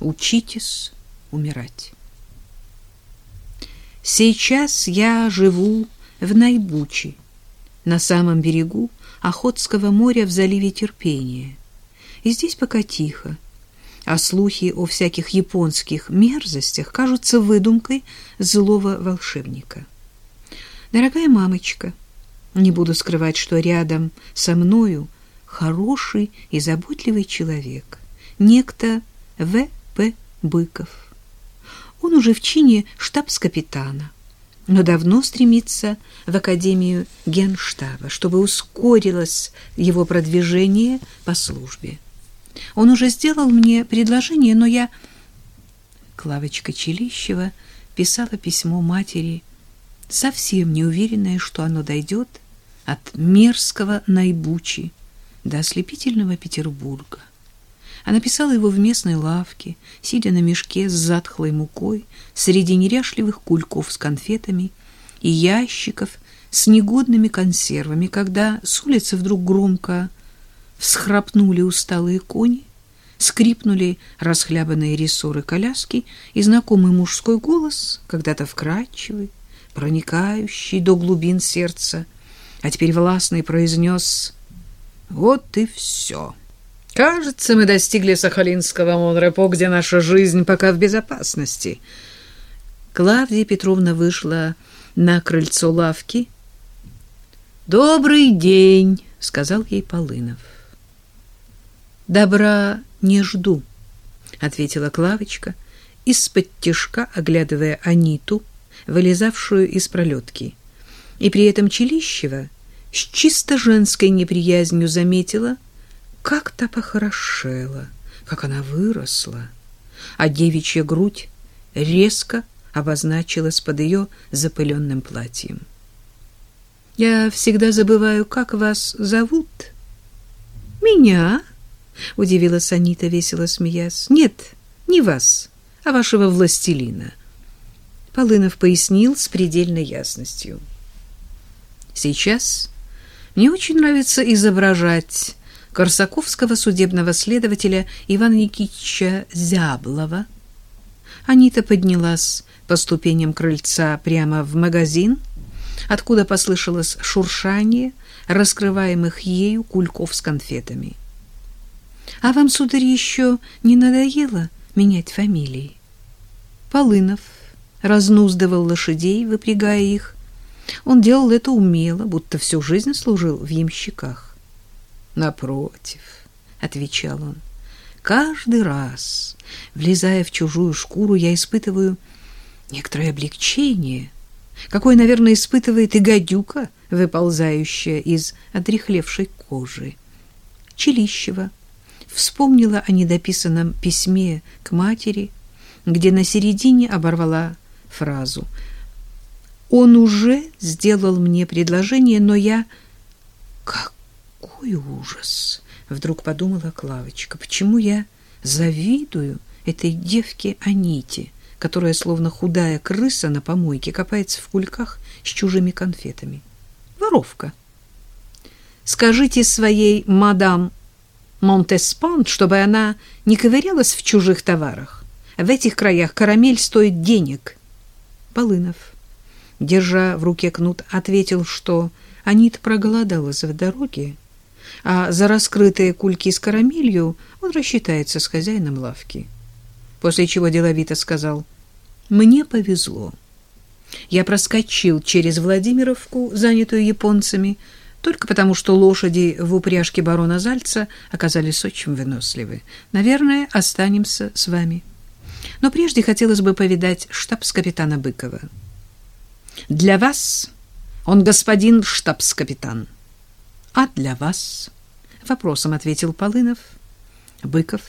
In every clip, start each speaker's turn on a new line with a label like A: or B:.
A: Учитесь умирать. Сейчас я живу в Найбучи, на самом берегу Охотского моря в заливе Терпения. И здесь пока тихо, а слухи о всяких японских мерзостях кажутся выдумкой злого волшебника. Дорогая мамочка, не буду скрывать, что рядом со мною хороший и заботливый человек, некто Быков. Он уже в чине штабс-капитана, но давно стремится в Академию Генштаба, чтобы ускорилось его продвижение по службе. Он уже сделал мне предложение, но я... Клавочка Челищева писала письмо матери, совсем не уверенная, что оно дойдет от мерзкого Найбучи до ослепительного Петербурга. Она писала его в местной лавке, сидя на мешке с затхлой мукой, среди неряшливых кульков с конфетами и ящиков с негодными консервами, когда с улицы вдруг громко всхрапнули усталые кони, скрипнули расхлябанные рессоры коляски, и знакомый мужской голос, когда-то вкрадчивый, проникающий до глубин сердца, а теперь властный произнес «Вот и все». Кажется, мы достигли Сахалинского Монрепо, где наша жизнь пока в безопасности. Клавдия Петровна вышла на крыльцо лавки. «Добрый день», — сказал ей Полынов. «Добра не жду», — ответила Клавочка, из-под тишка оглядывая Аниту, вылезавшую из пролетки. И при этом Челищева с чисто женской неприязнью заметила — как то похорошела, как она выросла, а девичья грудь резко обозначилась под ее запыленным платьем. «Я всегда забываю, как вас зовут». «Меня?» — удивилась Анита, весело смеясь. «Нет, не вас, а вашего властелина». Полынов пояснил с предельной ясностью. «Сейчас мне очень нравится изображать корсаковского судебного следователя Ивана Никитича Зяблова. Анита поднялась по ступеням крыльца прямо в магазин, откуда послышалось шуршание раскрываемых ею кульков с конфетами. — А вам, сударь, еще не надоело менять фамилии? Полынов разнуздывал лошадей, выпрягая их. Он делал это умело, будто всю жизнь служил в ямщиках. Напротив, отвечал он. Каждый раз, влезая в чужую шкуру, я испытываю некоторое облегчение, какое, наверное, испытывает и гадюка, выползающая из отрехлевшей кожи. Челищева вспомнила о недописанном письме к матери, где на середине оборвала фразу «Он уже сделал мне предложение, но я...» «Как какой ужас! Вдруг подумала Клавочка. Почему я завидую этой девке Аните, которая словно худая крыса на помойке копается в кульках с чужими конфетами? Воровка. Скажите своей мадам Монтеспан, чтобы она не ковырялась в чужих товарах. В этих краях карамель стоит денег. Полынов, держа в руке кнут, ответил, что Анита проголодалась в дороге, а за раскрытые кульки с карамелью он рассчитается с хозяином лавки. После чего деловито сказал, «Мне повезло. Я проскочил через Владимировку, занятую японцами, только потому, что лошади в упряжке барона Зальца оказались очень выносливы. Наверное, останемся с вами. Но прежде хотелось бы повидать штабс-капитана Быкова. Для вас он господин штабс-капитан» а для вас? Вопросом ответил Полынов. Быков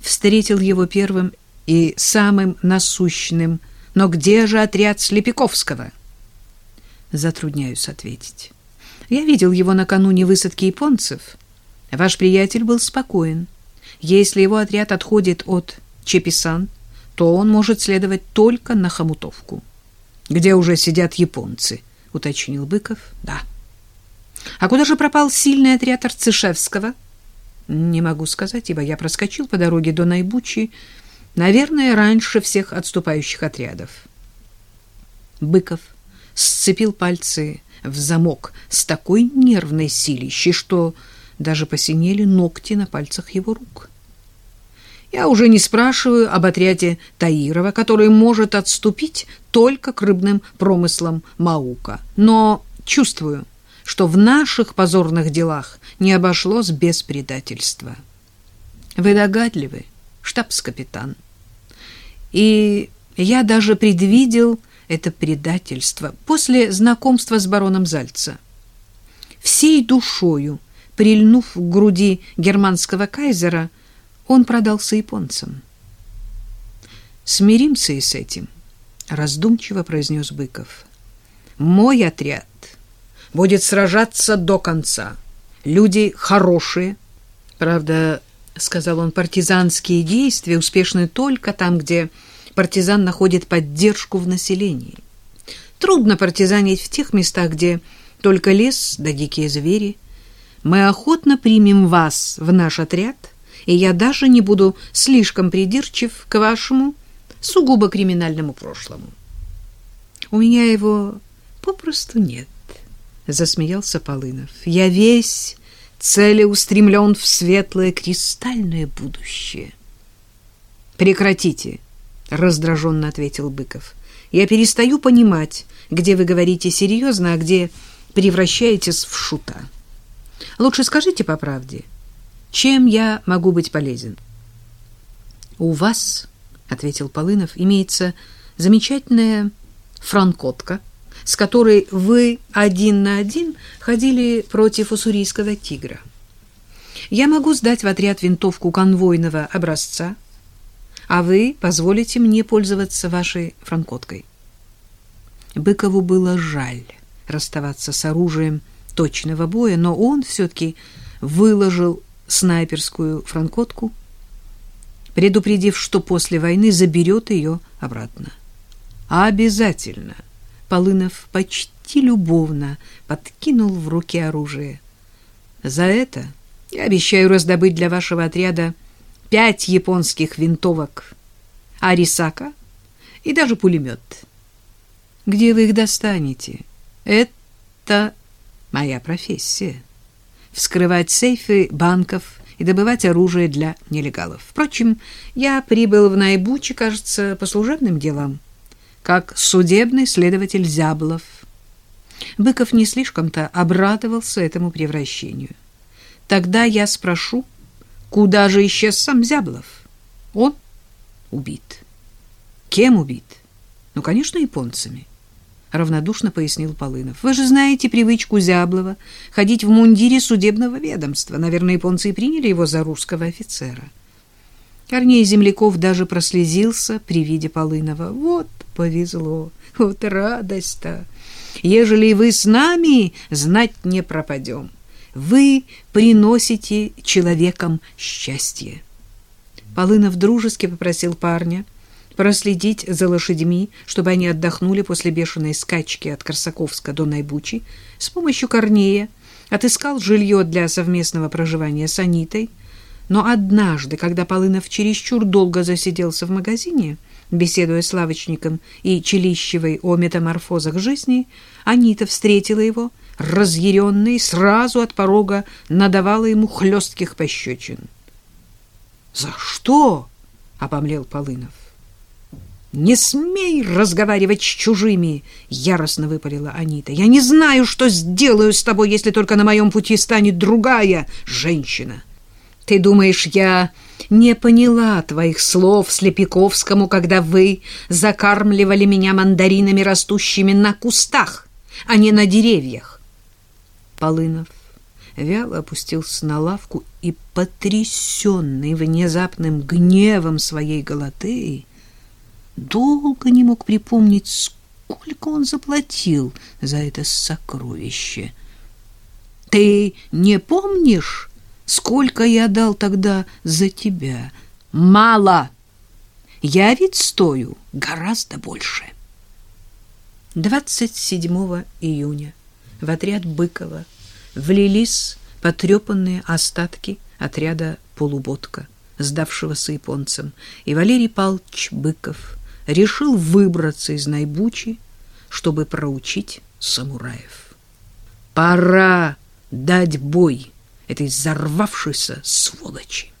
A: встретил его первым и самым насущным. Но где же отряд Слепиковского? Затрудняюсь ответить. Я видел его накануне высадки японцев. Ваш приятель был спокоен. Если его отряд отходит от Чеписан, то он может следовать только на Хомутовку. Где уже сидят японцы, уточнил Быков. Да. А куда же пропал сильный отряд Арцишевского? Не могу сказать, ибо я проскочил по дороге до Найбучи. Наверное, раньше всех отступающих отрядов. Быков сцепил пальцы в замок с такой нервной силищей, что даже посинели ногти на пальцах его рук. Я уже не спрашиваю об отряде Таирова, который может отступить только к рыбным промыслам Маука. Но чувствую, что в наших позорных делах не обошлось без предательства. Вы догадливы, штабс-капитан. И я даже предвидел это предательство после знакомства с бароном Зальца. Всей душою, прильнув к груди германского кайзера, он продался японцам. «Смиримся и с этим», — раздумчиво произнес Быков. «Мой отряд будет сражаться до конца. Люди хорошие. Правда, — сказал он, — партизанские действия успешны только там, где партизан находит поддержку в населении. Трудно партизанить в тех местах, где только лес да дикие звери. Мы охотно примем вас в наш отряд, и я даже не буду слишком придирчив к вашему сугубо криминальному прошлому. У меня его попросту нет, засмеялся Полынов. Я весь целеустремлен в светлое кристальное будущее. Прекратите, раздраженно ответил Быков. Я перестаю понимать, где вы говорите серьезно, а где превращаетесь в шута. Лучше скажите по правде, чем я могу быть полезен? У вас, ответил Полынов, имеется замечательная франкотка, с которой вы один на один ходили против уссурийского тигра. Я могу сдать в отряд винтовку конвойного образца, а вы позволите мне пользоваться вашей франкоткой. Быкову было жаль расставаться с оружием точного боя, но он все-таки выложил снайперскую франкотку, предупредив, что после войны заберет ее обратно. Обязательно. Полынов почти любовно подкинул в руки оружие. За это я обещаю раздобыть для вашего отряда пять японских винтовок, арисака и даже пулемет. Где вы их достанете? Это моя профессия. Вскрывать сейфы банков и добывать оружие для нелегалов. Впрочем, я прибыл в Найбучи, кажется, по служебным делам, как судебный следователь Зяблов. Быков не слишком-то обрадовался этому превращению. Тогда я спрошу, Куда же исчез сам Зяблов? Он убит. Кем убит? Ну, конечно, японцами. Равнодушно пояснил Полынов. Вы же знаете привычку Зяблова ходить в мундире судебного ведомства. Наверное, японцы и приняли его за русского офицера. Корней Земляков даже прослезился при виде Полынова. Вот повезло, вот радость-то. Ежели вы с нами, знать не пропадем вы приносите человекам счастье. Полынов дружески попросил парня проследить за лошадьми, чтобы они отдохнули после бешеной скачки от Корсаковска до Найбучи, с помощью Корнея отыскал жилье для совместного проживания с Анитой, но однажды, когда Полынов чересчур долго засиделся в магазине, беседуя с лавочником и Челищевой о метаморфозах жизни, Анита встретила его разъяренный, сразу от порога надавала ему хлестких пощечин. «За что?» — обомлел Полынов. «Не смей разговаривать с чужими!» — яростно выпалила Анита. «Я не знаю, что сделаю с тобой, если только на моем пути станет другая женщина. Ты думаешь, я не поняла твоих слов Слепиковскому, когда вы закармливали меня мандаринами, растущими на кустах, а не на деревьях? Полынов вяло опустился на лавку и, потрясенный внезапным гневом своей Галатеи, долго не мог припомнить, сколько он заплатил за это сокровище. «Ты не помнишь, сколько я дал тогда за тебя? Мало! Я ведь стою гораздо больше». 27 июня в отряд Быкова влились потрепанные остатки отряда полуботка. сдавшегося японцам, и Валерий Павлович Быков решил выбраться из Найбучи, чтобы проучить самураев. Пора дать бой этой взорвавшейся сволочи.